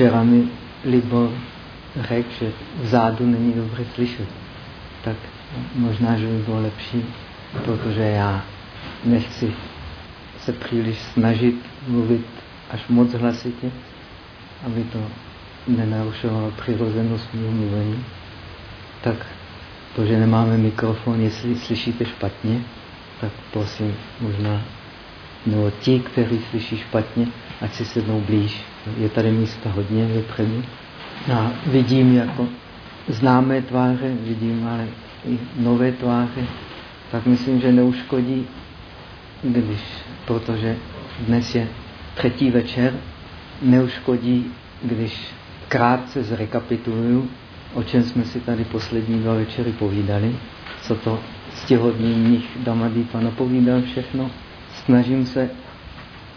Včera mi Libor řekl, že vzadu není dobře slyšet. Tak možná, že by bylo lepší, protože já nechci se příliš snažit mluvit až moc hlasitě, aby to nenarušovalo přirozenost mého mluvení. Tak to, že nemáme mikrofon, jestli slyšíte špatně, tak prosím, možná, nebo ti, kteří slyší špatně, ať si sednou blíž. Je tady místa hodně vepředu. A vidím jako známé tváře, vidím ale i nové tváře, tak myslím, že neuškodí, když, protože dnes je třetí večer, neuškodí, když krátce zrekapituluju, o čem jsme si tady poslední dva večery povídali, co to stěhodný mnich Damadýpa napovídal všechno. Snažím se,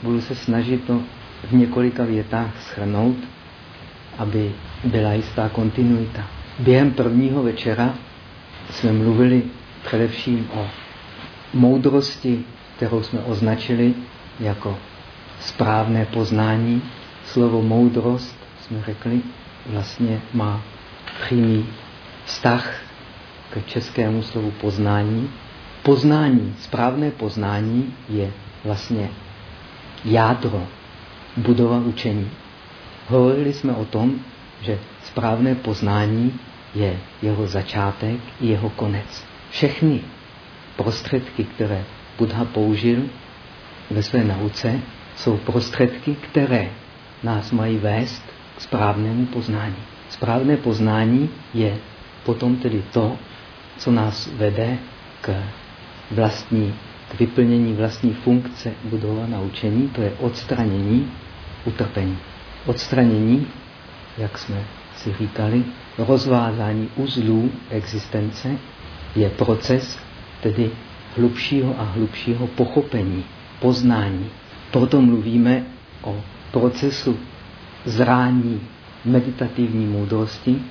budu se snažit to v několika větách schrnout, aby byla jistá kontinuita. Během prvního večera jsme mluvili především o moudrosti, kterou jsme označili jako správné poznání. Slovo moudrost, jsme řekli, vlastně má přímý vztah k českému slovu poznání. Poznání, správné poznání je vlastně jádro, budova učení. Hovorili jsme o tom, že správné poznání je jeho začátek i jeho konec. Všechny prostředky, které Buddha použil ve své nauce, jsou prostředky, které nás mají vést k správnému poznání. Správné poznání je potom tedy to, co nás vede k vlastní, k vyplnění vlastní funkce budova naučení, to je odstranění utrpení. Odstranění, jak jsme si říkali, rozvázání uzlů existence je proces tedy hlubšího a hlubšího pochopení, poznání. Proto mluvíme o procesu zrání meditativní moudrosti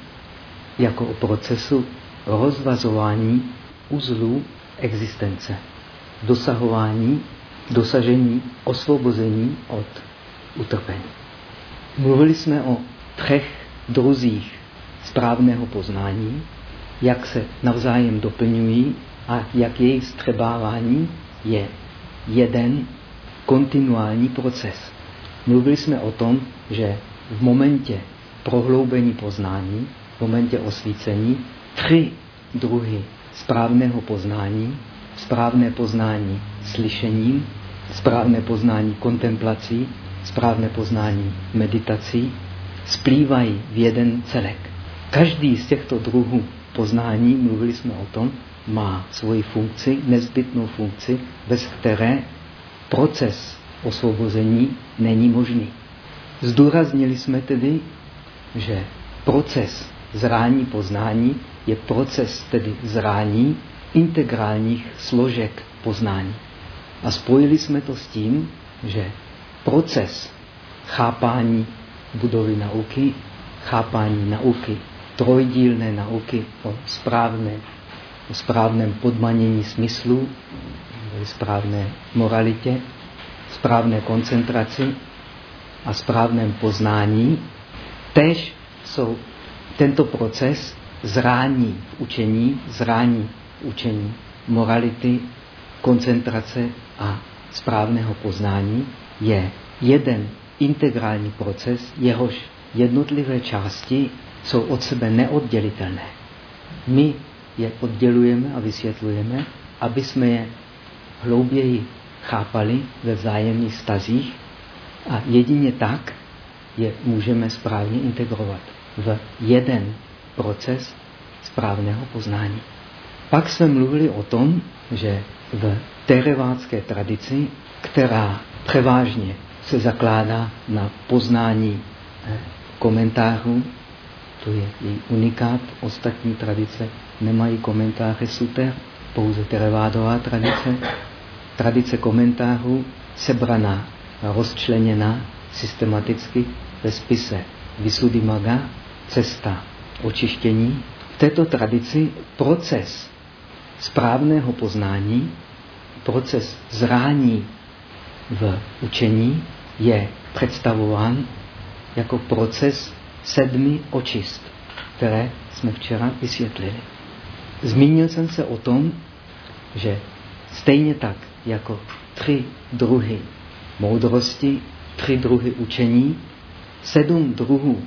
jako o procesu rozvazování uzlů existence, dosahování, dosažení, osvobození od utrpení. Mluvili jsme o třech druzích správného poznání, jak se navzájem doplňují a jak jejich střebávání je jeden kontinuální proces. Mluvili jsme o tom, že v momentě prohloubení poznání, v momentě osvícení, tři druhy správného poznání, správné poznání slyšením, správné poznání kontemplací, správné poznání meditací, splývají v jeden celek. Každý z těchto druhů poznání, mluvili jsme o tom, má svoji funkci, nezbytnou funkci, bez které proces osvobození není možný. Zdůraznili jsme tedy, že proces zrání poznání je proces tedy zrání integrálních složek poznání. A spojili jsme to s tím, že proces chápání budovy nauky, chápání nauky, trojdílné nauky o správné, o správném podmanění smyslu, správné moralitě, správné koncentraci a správném poznání, tež jsou tento proces zrání učení, zrání učení morality, koncentrace a správného poznání je jeden integrální proces, jehož jednotlivé části jsou od sebe neoddělitelné. My je oddělujeme a vysvětlujeme, aby jsme je hlouběji chápali ve vzájemných stazích a jedině tak je můžeme správně integrovat v jeden proces správného poznání. Pak jsme mluvili o tom, že v terevácké tradici, která převážně se zakládá na poznání eh, komentářů, to je její unikát, ostatní tradice nemají komentáře suter, pouze terevádová tradice, tradice komentářů sebraná rozčleněná systematicky ve spise Visuddhimagga, cesta očištění. V této tradici proces správného poznání, proces zrání v učení je představován jako proces sedmi očist, které jsme včera vysvětlili. Zmínil jsem se o tom, že stejně tak jako tři druhy moudrosti, tři druhy učení, sedm druhů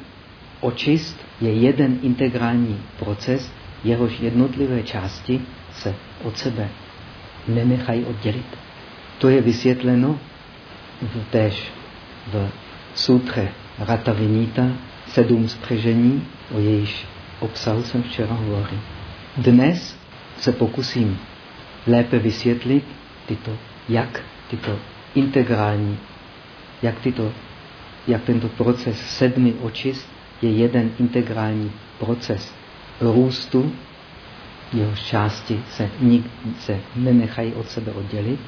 očist je jeden integrální proces, jehož jednotlivé části se od sebe nenechají oddělit. To je vysvětleno v též v sutře Rata Vinita, sedm spřežení, o jejíž obsahu jsem včera hovoril. Dnes se pokusím lépe vysvětlit tyto, jak tyto integrální, jak, tyto, jak tento proces sedmi očist je jeden integrální proces růstu, jeho části se, nik, se nenechají od sebe oddělit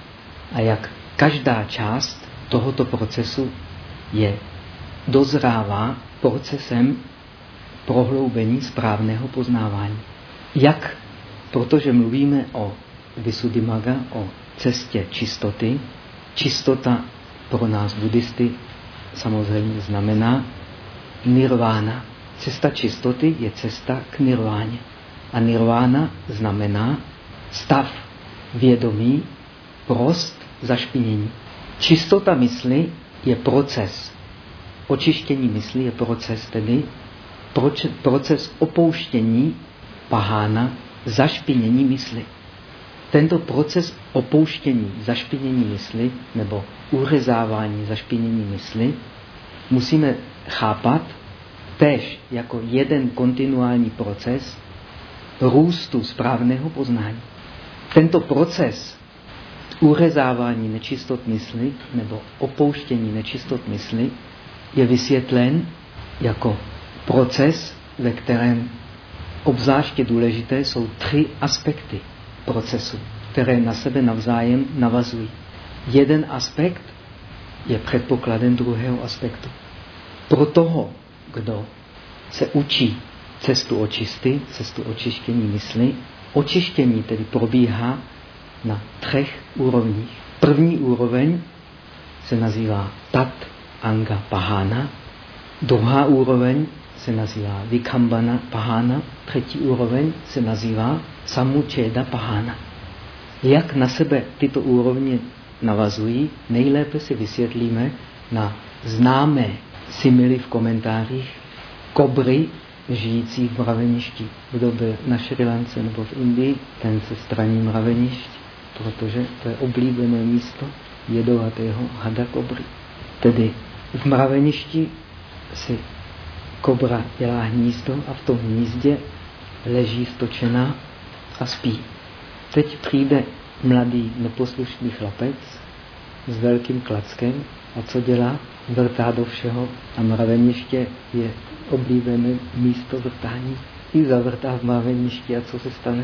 a jak každá část tohoto procesu je dozrává procesem prohloubení správného poznávání. Jak? Protože mluvíme o Visuddhimaga, o cestě čistoty. Čistota pro nás buddhisty samozřejmě znamená nirvána. Cesta čistoty je cesta k nirváně. A nirvána znamená stav vědomí, prost, zašpinění. Čistota mysli je proces. Očištění mysli je proces, tedy proces opouštění pahána, zašpinění mysli. Tento proces opouštění, zašpinění mysli nebo urezávání zašpinění mysli musíme chápat tež jako jeden kontinuální proces růstu správného poznání. Tento proces urezávání nečistot mysli nebo opouštění nečistot mysli je vysvětlen jako proces, ve kterém obzvláště důležité jsou tři aspekty procesu, které na sebe navzájem navazují. Jeden aspekt je předpokladem druhého aspektu. Pro toho, kdo se učí cestu očisty, cestu očištění mysli, očištění tedy probíhá na třech úrovních. První úroveň se nazývá Tat Anga Pahana, druhá úroveň se nazývá Vikambana Pahana, třetí úroveň se nazývá Samučeda Pahana. Jak na sebe tyto úrovně navazují, nejlépe si vysvětlíme na známé simily v komentářích kobry žijící v mraveništi. Kdo byl na Šrilance nebo v Indii, ten se straní mravenišť, protože to je oblíbené místo jedovatého hada kobry. Tedy v mraveništi si kobra dělá hnízdo a v tom hnízdě leží stočená a spí. Teď přijde mladý neposlušný chlapec s velkým klackem a co dělá? Vrtá do všeho a mraveniště je oblíbené místo vrtání. I zavrtá v mraveništi a co se stane?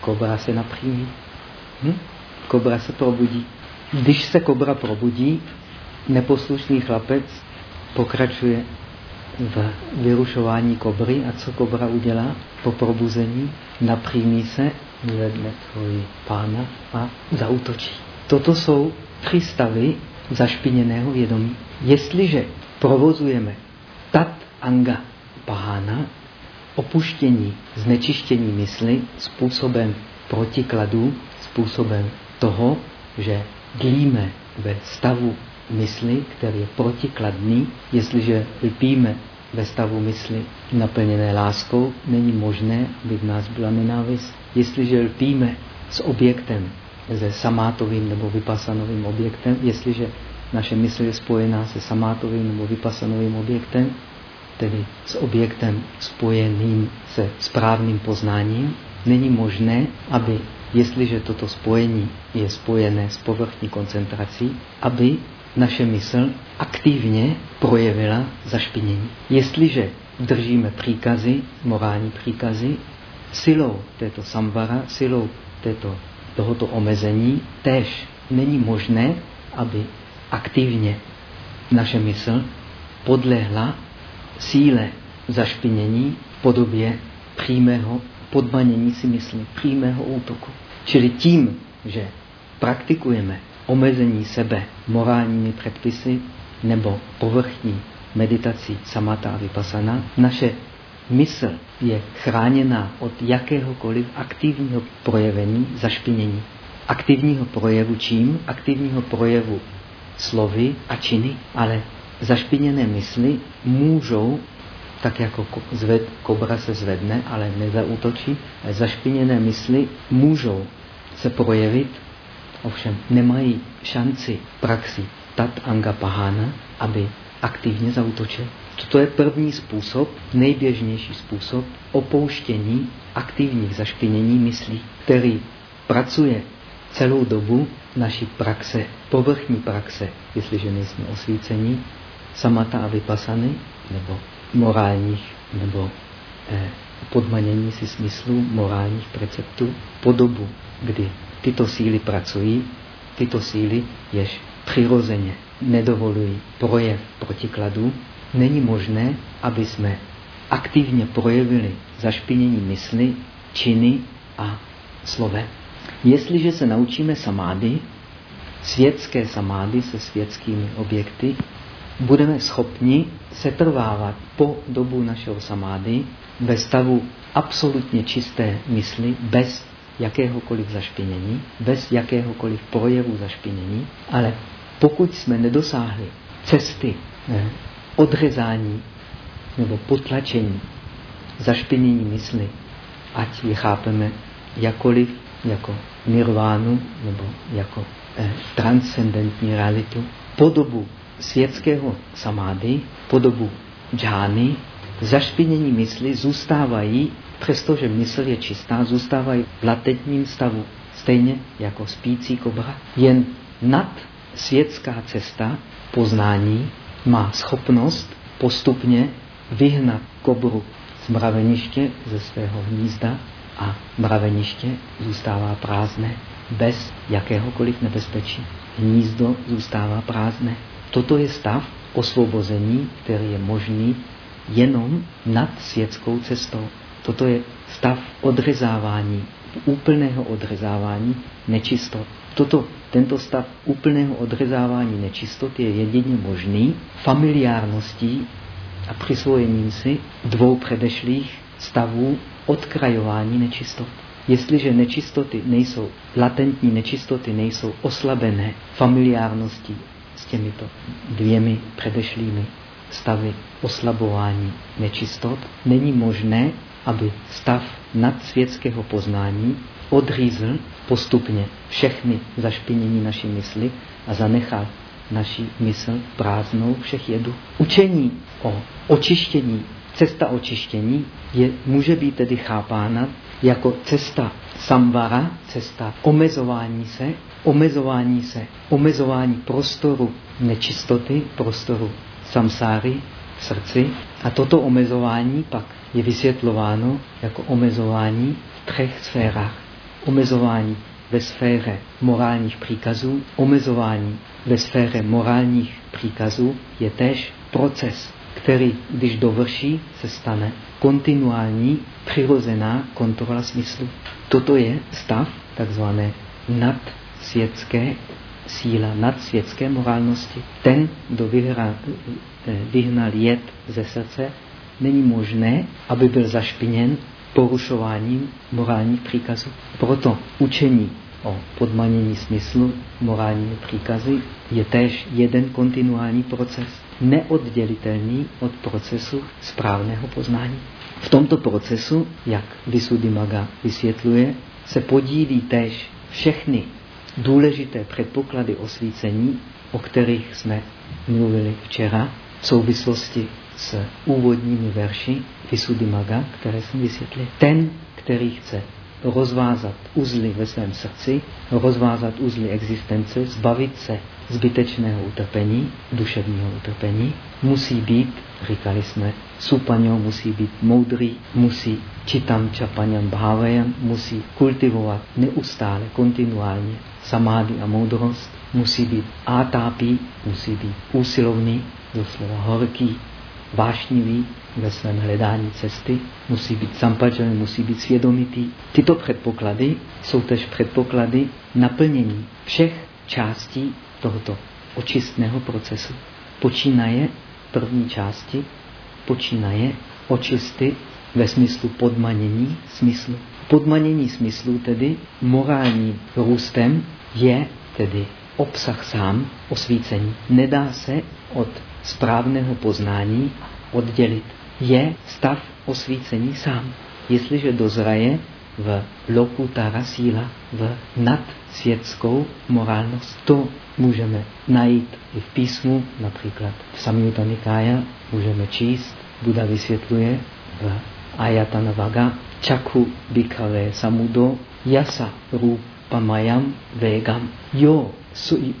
Kobra se napřímí. Hm? Kobra se probudí. Když se kobra probudí, neposlušný chlapec pokračuje v vyrušování kobry a co kobra udělá po probuzení? Napřímí se, vyvedne svoji pána a zautočí. Toto jsou tři stavy zašpiněného vědomí. Jestliže provozujeme tat anga pahana, opuštění, znečištění mysli způsobem protikladů, způsobem toho, že dlíme ve stavu mysli, který je protikladný, jestliže lpíme ve stavu mysli naplněné láskou, není možné, aby v nás byla nenávist. Jestliže lpíme s objektem, se samátovým nebo vypasanovým objektem, jestliže naše mysl je spojená se samátovým nebo vypasanovým objektem, tedy s objektem spojeným se správným poznáním, není možné, aby, jestliže toto spojení je spojené s povrchní koncentrací, aby naše mysl aktivně projevila zašpinění. Jestliže držíme příkazy, morální příkazy, silou této samvara, silou této, tohoto omezení, též není možné, aby aktivně naše mysl podlehla síle zašpinění v podobě přímého podmanění si mysli, přímého útoku. Čili tím, že praktikujeme omezení sebe morálními předpisy nebo povrchní meditací samata a vypasana, naše mysl je chráněna od jakéhokoliv aktivního projevení zašpinění. Aktivního projevu čím? Aktivního projevu slovy a činy, ale zašpiněné mysli můžou, tak jako zved, kobra se zvedne, ale nezautočí, zašpiněné mysli můžou se projevit, ovšem nemají šanci praxi tat anga pahana, aby aktivně zautočil. Toto je první způsob, nejběžnější způsob opouštění aktivních zašpinění myslí, který pracuje celou dobu naší praxe, povrchní praxe, jestliže nejsme osvícení, samata a vypasany, nebo morálních, nebo eh, podmanění si smyslu morálních preceptů, po dobu, kdy tyto síly pracují, tyto síly, jež přirozeně nedovolují projev protikladů, není možné, aby jsme aktivně projevili zašpinění mysli, činy a slovem. Jestliže se naučíme samády, světské samády se světskými objekty, budeme schopni setrvávat po dobu našeho samády ve stavu absolutně čisté mysli, bez jakéhokoliv zašpinění, bez jakéhokoliv projevu zašpinění, ale pokud jsme nedosáhli cesty ne, odřezání nebo potlačení zašpinění mysli, ať ji chápeme jakoliv jako nirvánu nebo jako eh, transcendentní realitu, podobu světského samády, podobu džány, zašpinění mysli zůstávají, přestože mysl je čistá, zůstávají v latentním stavu, stejně jako spící kobra. Jen nad světská cesta poznání má schopnost postupně vyhnat kobru z mraveniště ze svého hnízda a mraveniště zůstává prázdné bez jakéhokoliv nebezpečí. Hnízdo zůstává prázdné. Toto je stav osvobození, který je možný jenom nad světskou cestou. Toto je stav odřezávání, úplného odřezávání nečistot. Toto, tento stav úplného odřezávání nečistot je jedině možný familiárností a přisvojením si dvou předešlých stavů odkrajování nečistot. Jestliže nečistoty nejsou, latentní nečistoty nejsou oslabené familiárností s těmito dvěmi předešlými stavy oslabování nečistot, není možné, aby stav nadsvětského poznání odřízl postupně všechny zašpinění naší mysli a zanechal naší mysl prázdnou všech jedu. Učení o očištění, cesta očištění je, může být tedy chápána jako cesta samvara, cesta omezování se, omezování se, omezování prostoru nečistoty, prostoru samsáry srdci. A toto omezování pak je vysvětlováno jako omezování v třech sférách. Omezování ve sféře morálních příkazů, omezování ve sféře morálních příkazů je též proces, který, když dovrší, se stane kontinuální, přirozená kontrola smyslu. Toto je stav takzvané nadsvětské síla, nadsvětské morálnosti. Ten, kdo vyhrál, eh, vyhnal jed ze srdce, není možné, aby byl zašpiněn porušováním morálních příkazů. Proto učení o podmanění smyslu morálními příkazy je též jeden kontinuální proces, neoddělitelný od procesu správného poznání. V tomto procesu, jak Visuddhimaga vysvětluje, se podílí též všechny důležité předpoklady osvícení, o kterých jsme mluvili včera v souvislosti s úvodními verši Visuddhimaga, které jsem vysvětlil. Ten, který chce rozvázat uzly ve svém srdci, rozvázat uzly existence, zbavit se zbytečného utrpení, duševního utrpení, musí být, říkali jsme, supaňo musí být moudrý, musí čitam čapaňam bhavajam, musí kultivovat neustále, kontinuálně samády a moudrost, musí být átápí, musí být úsilovný, doslova horký, vášnivý ve svém hledání cesty, musí být sampačen, musí být svědomitý. Tyto předpoklady jsou tež předpoklady naplnění všech částí tohoto očistného procesu. Počínaje první části počínaje očisty ve smyslu podmanění smyslu. Podmanění smyslu tedy morálním růstem je tedy obsah sám osvícení. Nedá se od správného poznání oddělit. Je stav osvícení sám. Jestliže dozraje v lokutara síla, v nadsvětskou morálnost. To můžeme najít i v písmu, například v Samyutta Nikaya můžeme číst, Buda vysvětluje v Ayatana Vaga, Čakhu Bhikkhave Samudo Yasa Rupamayam Vegam. Jo, su,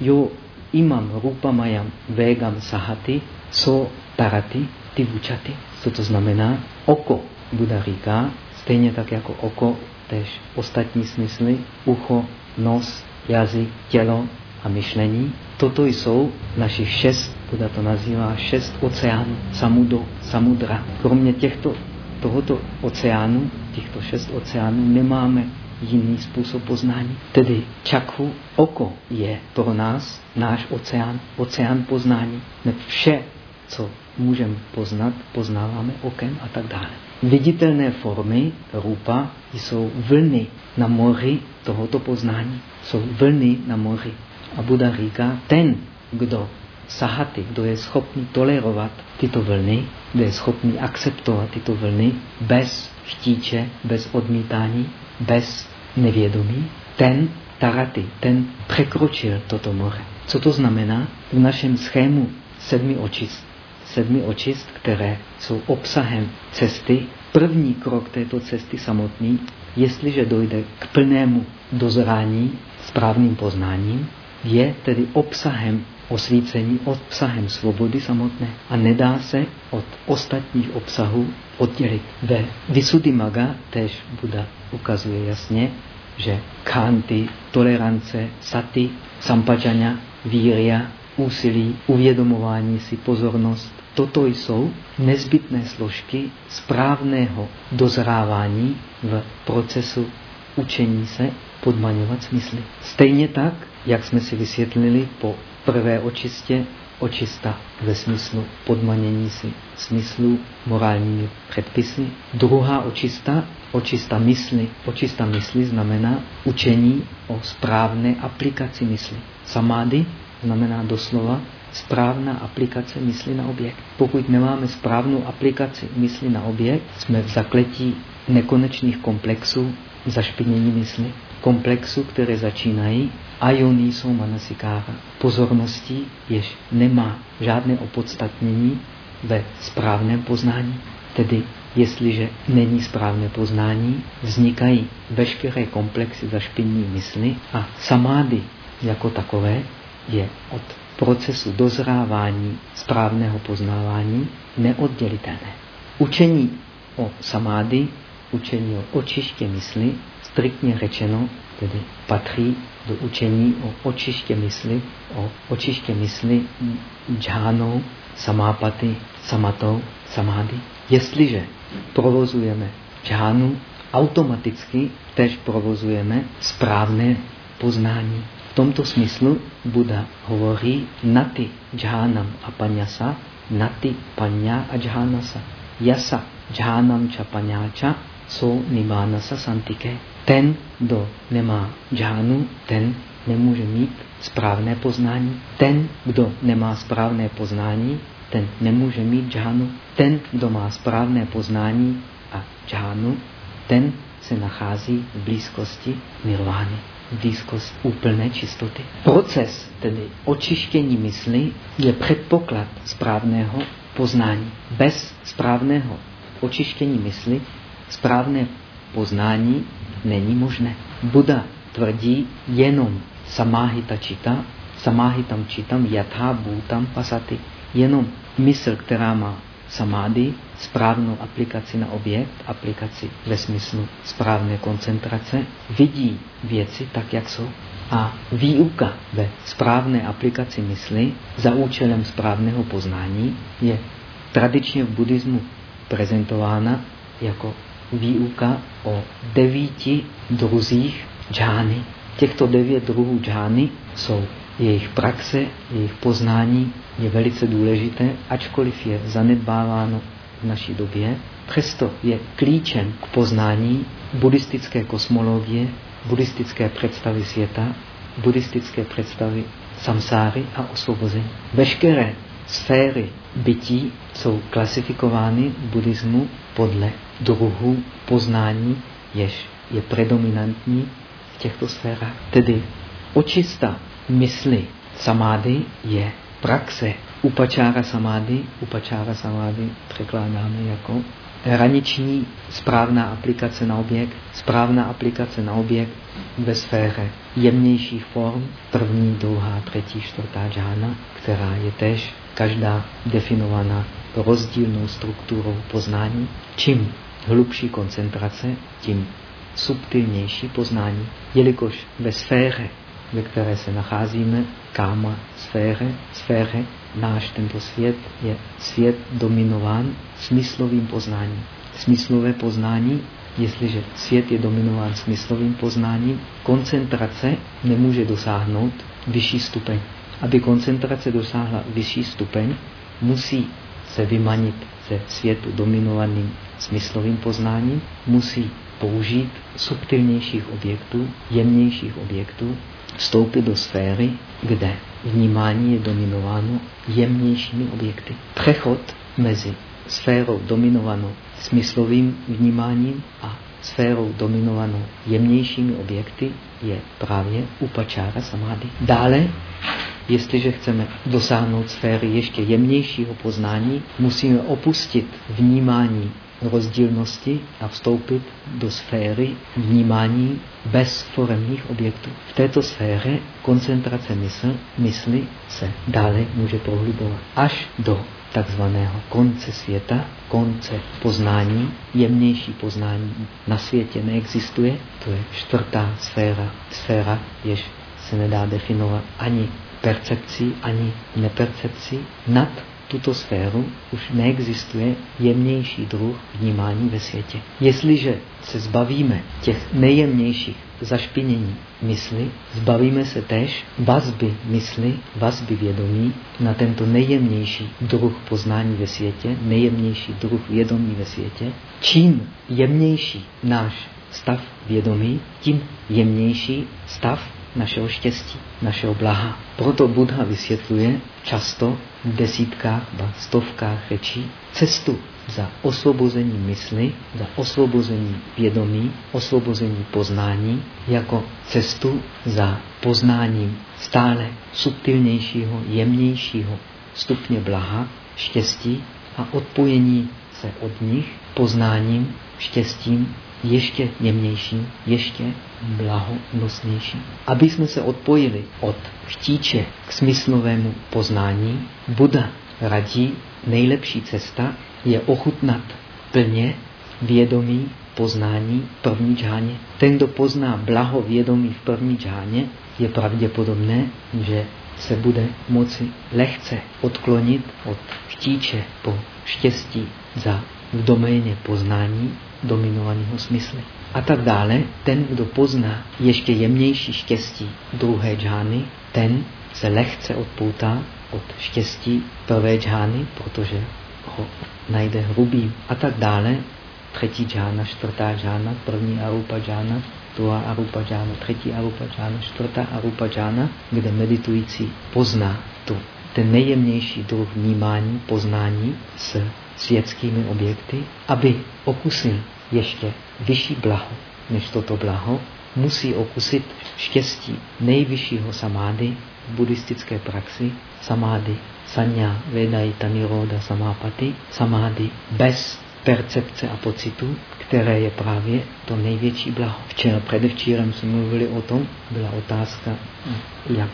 jo imam Rupamayam Vegam Sahati So Tarati Tivuchati. Co to znamená? Oko, Buda říká, stejně tak jako oko, tež ostatní smysly, ucho, nos, jazyk, tělo a myšlení. Toto jsou našich šest, Buda to nazývá šest oceánů, samudo, samudra. Kromě těchto, tohoto oceánu, těchto šest oceánů, nemáme jiný způsob poznání. Tedy čakhu, oko je pro nás náš oceán, oceán poznání. Vše, co můžeme poznat, poznáváme okem a tak dále. Viditelné formy rupa jsou vlny na moři tohoto poznání. Jsou vlny na moři. A Buda říká, ten, kdo sahaty, kdo je schopný tolerovat tyto vlny, kdo je schopný akceptovat tyto vlny bez chtíče, bez odmítání, bez nevědomí, ten taraty, ten překročil toto moře. Co to znamená? V našem schému sedmi očist sedmi očist, které jsou obsahem cesty. První krok této cesty samotný, jestliže dojde k plnému dozrání správným poznáním, je tedy obsahem osvícení, obsahem svobody samotné a nedá se od ostatních obsahů oddělit. Ve Visuddhimaga tež Buda ukazuje jasně, že kanty, tolerance, sati, sampačania, víria, úsilí, uvědomování si, pozornost, Toto jsou nezbytné složky správného dozrávání v procesu učení se podmaňovat smysly. Stejně tak, jak jsme si vysvětlili po prvé očistě, očista ve smyslu podmanění si smyslu morálními předpisy. Druhá očista, očista mysli. Očista mysli znamená učení o správné aplikaci mysli. Samády znamená doslova správná aplikace mysli na objekt. Pokud nemáme správnou aplikaci mysli na objekt, jsme v zakletí nekonečných komplexů zašpinění mysli. Komplexů, které začínají ajoní jsou manasikára. Pozorností, jež nemá žádné opodstatnění ve správném poznání. Tedy jestliže není správné poznání, vznikají veškeré komplexy zašpinění mysli a samády jako takové je od procesu dozrávání správného poznávání neoddělitelné. Učení o samády, učení o očiště mysli, striktně řečeno, tedy patří do učení o očiště mysli, o očiště mysli džánou, samápaty, samatou, samády. Jestliže provozujeme džánu, automaticky tež provozujeme správné poznání v tomto smyslu Buda hovorí nati džhánam apanyasa, nati panya ajhanasa, yasa džhánam cha panyacha, so nimanasa santike. Ten, kdo nemá džhánu, ten nemůže mít správné poznání. Ten, kdo nemá správné poznání, ten nemůže mít džhánu. Ten, kdo má správné poznání a džhánu, ten se nachází v blízkosti nirvány blízkost úplné čistoty. Proces, tedy očištění mysli, je předpoklad správného poznání. Bez správného očištění mysli správné poznání není možné. Buda tvrdí jenom samáhita čita, samáhitam čitam yatha bhutam pasati. Jenom mysl, která má samády, správnou aplikaci na objekt, aplikaci ve smyslu správné koncentrace, vidí věci tak, jak jsou. A výuka ve správné aplikaci mysli za účelem správného poznání je tradičně v buddhismu prezentována jako výuka o devíti druzích džány. Těchto devět druhů džány jsou jejich praxe, jejich poznání je velice důležité, ačkoliv je zanedbáváno v naší době, přesto je klíčem k poznání buddhistické kosmologie, buddhistické představy světa, buddhistické představy samsáry a osvobození. Veškeré sféry bytí jsou klasifikovány v buddhismu podle druhu poznání, jež je predominantní v těchto sférách. Tedy očista mysli samády je praxe upačára samády. Upačára samády překládáme jako hraniční správná aplikace na objekt, správná aplikace na objekt ve sféře jemnějších form, první, druhá, třetí, čtvrtá džána, která je tež každá definovaná rozdílnou strukturou poznání. Čím hlubší koncentrace, tím subtilnější poznání. Jelikož ve sféře, ve které se nacházíme, káma sféře, sféře, náš tento svět je svět dominován smyslovým poznáním. Smyslové poznání, jestliže svět je dominován smyslovým poznáním, koncentrace nemůže dosáhnout vyšší stupeň. Aby koncentrace dosáhla vyšší stupeň, musí se vymanit ze světu dominovaným smyslovým poznáním, musí použít subtilnějších objektů, jemnějších objektů, vstoupit do sféry, kde vnímání je dominováno jemnějšími objekty. Přechod mezi sférou dominovanou smyslovým vnímáním a sférou dominovanou jemnějšími objekty je právě upačára samády. Dále, jestliže chceme dosáhnout sféry ještě jemnějšího poznání, musíme opustit vnímání rozdílnosti a vstoupit do sféry vnímání bez foremních objektů. V této sféře koncentrace mysl, mysli se dále může prohlubovat až do takzvaného konce světa, konce poznání, jemnější poznání na světě neexistuje. To je čtvrtá sféra, sféra, jež se nedá definovat ani percepcí, ani nepercepcí. Nad tuto sféru už neexistuje jemnější druh vnímání ve světě. Jestliže se zbavíme těch nejjemnějších zašpinění mysli, zbavíme se též vazby mysli, vazby vědomí na tento nejjemnější druh poznání ve světě, nejjemnější druh vědomí ve světě. Čím jemnější náš stav vědomí, tím jemnější stav našeho štěstí, našeho blaha. Proto Buddha vysvětluje často v desítkách, ba stovkách řečí cestu za osvobození mysli, za osvobození vědomí, osvobození poznání, jako cestu za poznáním stále subtilnějšího, jemnějšího stupně blaha, štěstí a odpojení se od nich poznáním, štěstím ještě jemnějším, ještě blahonosnějším. Aby jsme se odpojili od chtíče k smyslovému poznání, Buda radí, nejlepší cesta je ochutnat plně vědomí poznání první džáně. Ten, kdo pozná blaho vědomí v první džáně, je pravděpodobné, že se bude moci lehce odklonit od chtíče po štěstí za v doméně poznání dominovaného smyslu. A tak dále, ten, kdo pozná ještě jemnější štěstí druhé džány, ten se lehce odpoutá od štěstí prvé džány, protože ho najde hrubým a tak dále. Třetí džána, čtvrtá džána, první arupa džána, druhá arupa džána, třetí arupa džána, čtvrtá arupa džána, kde meditující pozná tu, ten nejjemnější druh vnímání, poznání s světskými objekty, aby okusil ještě vyšší blaho než toto blaho, musí okusit štěstí nejvyššího samády v buddhistické praxi, samády sanya vedaita niroda samápati, samády bez percepce a pocitu, které je právě to největší blaho. Včera předevčírem jsme mluvili o tom, byla otázka, jak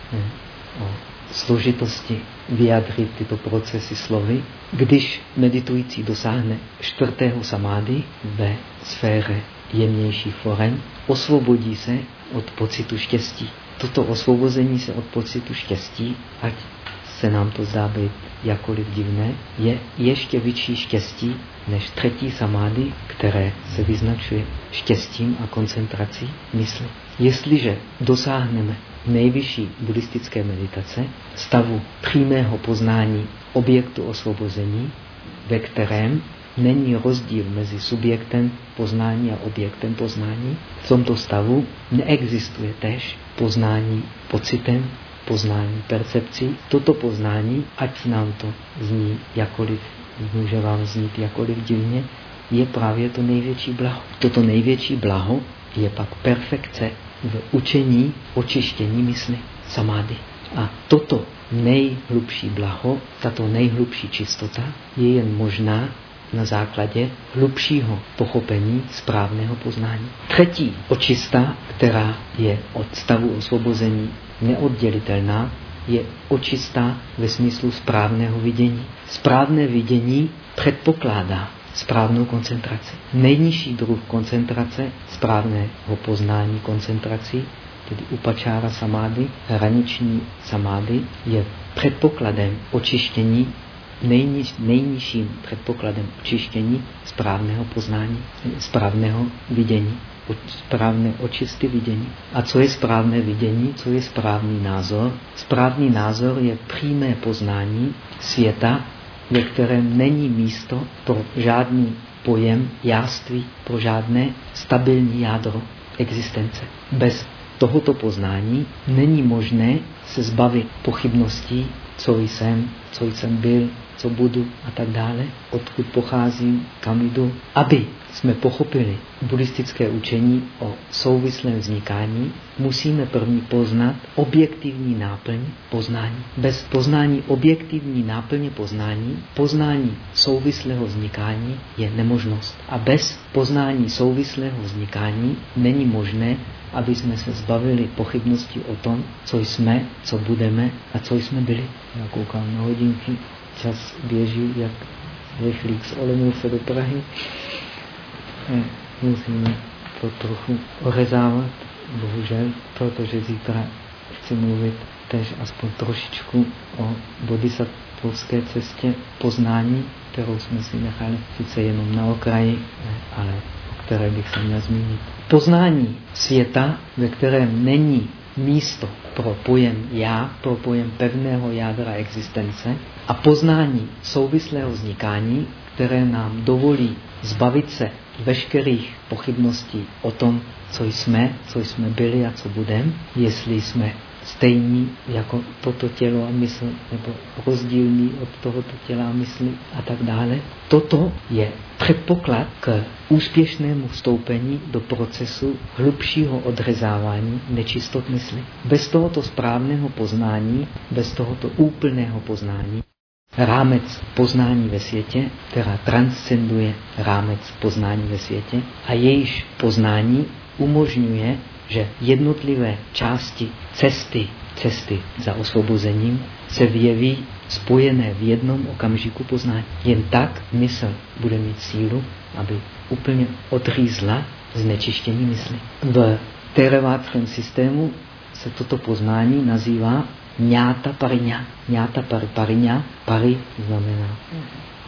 o složitosti vyjádřit tyto procesy slovy. Když meditující dosáhne čtvrtého samády ve sféře jemnější forem, osvobodí se od pocitu štěstí. Toto osvobození se od pocitu štěstí, ať se nám to zdá být jakoliv divné, je ještě větší štěstí než třetí samády, které se vyznačuje štěstím a koncentrací mysli. Jestliže dosáhneme nejvyšší buddhistické meditace, stavu přímého poznání objektu osvobození, ve kterém není rozdíl mezi subjektem poznání a objektem poznání. V tomto stavu neexistuje tež poznání pocitem, poznání percepcí. Toto poznání, ať nám to zní jakoliv, může vám znít jakoliv divně, je právě to největší blaho. Toto největší blaho je pak perfekce v učení očištění mysli, samády. A toto nejhlubší blaho, tato nejhlubší čistota je jen možná na základě hlubšího pochopení správného poznání. Třetí očista, která je od stavu osvobození neoddělitelná, je očistá ve smyslu správného vidění. Správné vidění předpokládá správnou koncentraci. Nejnižší druh koncentrace, správného poznání koncentrací, tedy upačára samády, hraniční samády, je předpokladem očištění, nejniž, nejnižším předpokladem očištění správného poznání, správného vidění správné očisty vidění. A co je správné vidění, co je správný názor? Správný názor je přímé poznání světa, ve kterém není místo pro žádný pojem jáství, pro žádné stabilní jádro existence. Bez tohoto poznání není možné se zbavit pochybností, co jsem, co jsem byl, co budu a tak dále, odkud pocházím, kam jdu, aby jsme pochopili buddhistické učení o souvislém vznikání, musíme první poznat objektivní náplň poznání. Bez poznání objektivní náplně poznání, poznání souvislého vznikání je nemožnost. A bez poznání souvislého vznikání není možné, aby jsme se zbavili pochybnosti o tom, co jsme, co budeme a co jsme byli. Já koukám na hodinky, čas běží jak rychlík z Olomouce do Prahy musíme to trochu ořezávat, bohužel, protože zítra chci mluvit tež aspoň trošičku o bodhisattvovské cestě poznání, kterou jsme si nechali sice jenom na okraji, ale o které bych se měl zmínit. Poznání světa, ve kterém není místo pro pojem já, pro pojem pevného jádra existence a poznání souvislého vznikání, které nám dovolí zbavit se veškerých pochybností o tom, co jsme, co jsme byli a co budeme, jestli jsme stejní jako toto tělo a mysl, nebo rozdílní od tohoto těla a mysli a tak dále. Toto je předpoklad k úspěšnému vstoupení do procesu hlubšího odřezávání nečistot mysli. Bez tohoto správného poznání, bez tohoto úplného poznání, rámec poznání ve světě, která transcenduje rámec poznání ve světě a jejíž poznání umožňuje, že jednotlivé části cesty, cesty za osvobozením se vyjeví spojené v jednom okamžiku poznání. Jen tak mysl bude mít sílu, aby úplně odřízla znečištění mysli. V teravátském systému se toto poznání nazývá Ñáta pariňa. Ñáta pari, pariňa, pari znamená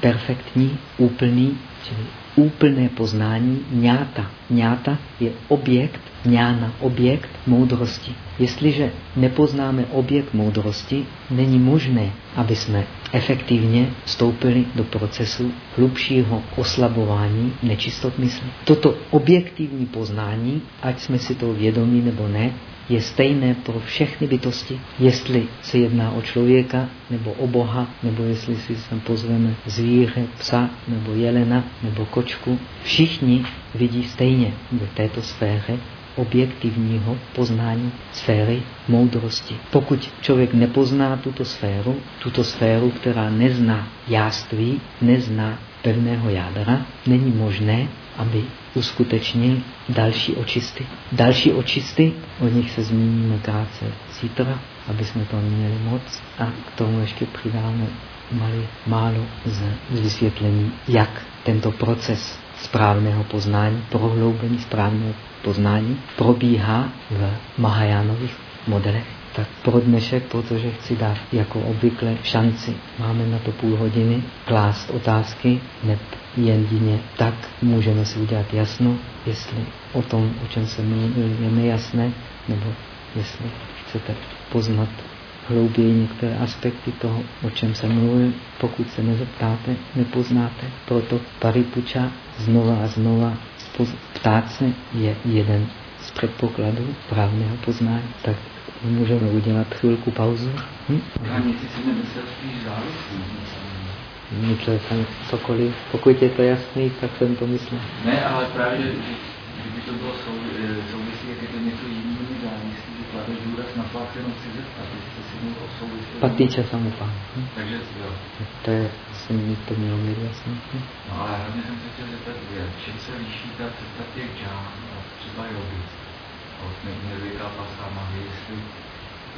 perfektní, úplný, čili úplné poznání ñáta. Ñáta je objekt, ñána, objekt moudrosti. Jestliže nepoznáme objekt moudrosti, není možné, aby jsme efektivně vstoupili do procesu hlubšího oslabování nečistot mysli. Toto objektivní poznání, ať jsme si to vědomí nebo ne, je stejné pro všechny bytosti. Jestli se jedná o člověka, nebo o Boha, nebo jestli si sem pozveme zvíře, psa, nebo jelena, nebo kočku, všichni vidí stejně v této sféře objektivního poznání sféry moudrosti. Pokud člověk nepozná tuto sféru, tuto sféru, která nezná jáství, nezná pevného jádra, není možné, aby uskutečnil další očisty. Další očisty, o nich se zmíníme krátce zítra, aby jsme to neměli moc a k tomu ještě přidáme malý, málo z vysvětlení, jak tento proces správného poznání, prohloubení správného poznání probíhá v Mahajánových modelech tak pro dnešek, protože chci dát jako obvykle šanci. Máme na to půl hodiny klást otázky, neb jedině tak můžeme si udělat jasno, jestli o tom, o čem se mluvil, je nejasné, nebo jestli chcete poznat hlouběji některé aspekty toho, o čem se mluvil. Pokud se nezeptáte, nepoznáte. Proto paripuča znova a znova ptát se je jeden z předpokladů právného poznání. Tak můžeme udělat chvilku pauzu. Hm? Myslel jsem cokoliv. Pokud je to jasný, tak jsem to myslel. Ne, ale právě, kdyby to bylo souvislí, jak je to něco jiného závislí, že klade důraz na fakt, jenom si zeptat, jestli si mluvil o souvislí. Patíča samupán. Hm? Takže jo. To je, asi mi to mělo být jasný. Hm? No ale hlavně jsem se chtěl zeptat, čím se liší ta cesta těch džán a třeba jogy? Od nevyká pasama, jestli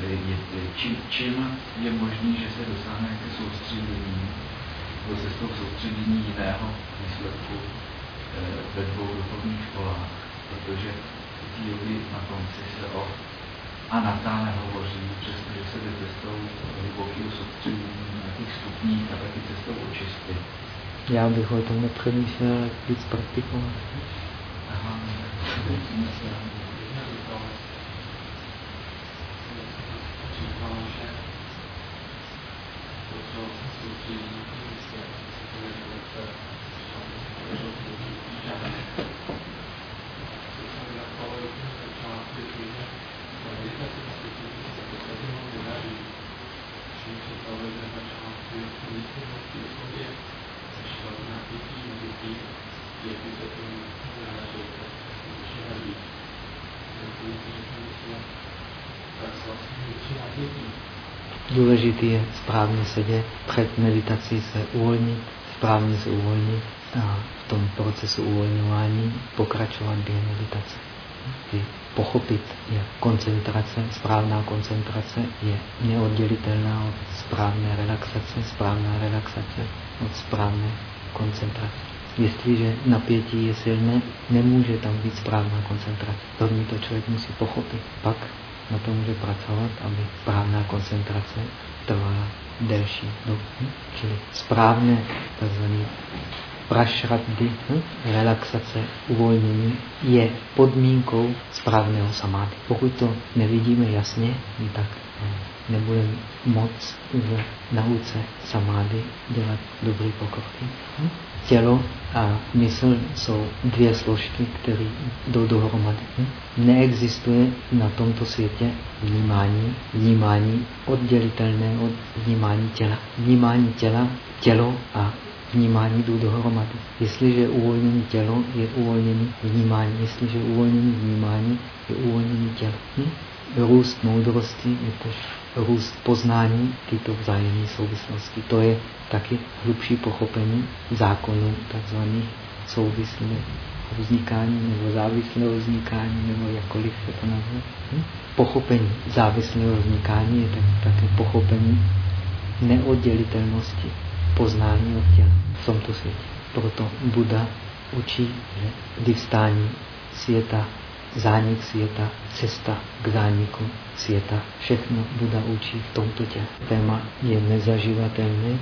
je, čím, čím je možný, že se dosáhne ke soustředění nebo cestou soustředění jiného výsledku eh, ve dvou duchovních školách, protože ty jogi na konci se o anatáne hovoří, přestože se jde cestou hlubokého soustředění na těch stupních a taky cestou očisty. Já bych o tom nepřemýšlel, jak víc praktikovat. Aha, Důležité je správně sedět, před meditací se uvolnit, správně se uvolnit a v tom procesu uvolňování pokračovat během meditace. I pochopit, jak koncentrace, správná koncentrace je neoddělitelná od správné relaxace, správná relaxace od správné koncentrace. Jestliže napětí je silné, nemůže tam být správná koncentrace. První to člověk musí pochopit. Pak na to může pracovat, aby správná koncentrace trvala delší dobu. Čili správné tzv. prašraddy, hm? relaxace, uvolnění, je podmínkou správného samády. Pokud to nevidíme jasně, tak nebudeme moc v nauce samády dělat dobrý pokrok. Hm? Tělo a mysl jsou dvě složky, které jdou dohromady. Hm? Neexistuje na tomto světě vnímání, vnímání oddělitelné od vnímání těla. Vnímání těla, tělo a vnímání jdou dohromady. Jestliže uvolnění tělo, je uvolnění vnímání. Jestliže uvolnění vnímání, je uvolnění těla. Hm? Růst moudrosti je tež růst poznání tyto vzájemné souvislosti. To je taky hlubší pochopení zákonů tzv. souvislého vznikání nebo závislého vznikání, nebo jakkoliv se to nazve. Hm? Pochopení závislého vznikání je tak, také pochopení neoddělitelnosti poznání od těla v tomto světě. Proto Buda učí, že vyvstání světa zánik světa, cesta k zániku světa. Všechno Buda učí v tomto těle. Téma je nezaživatelné,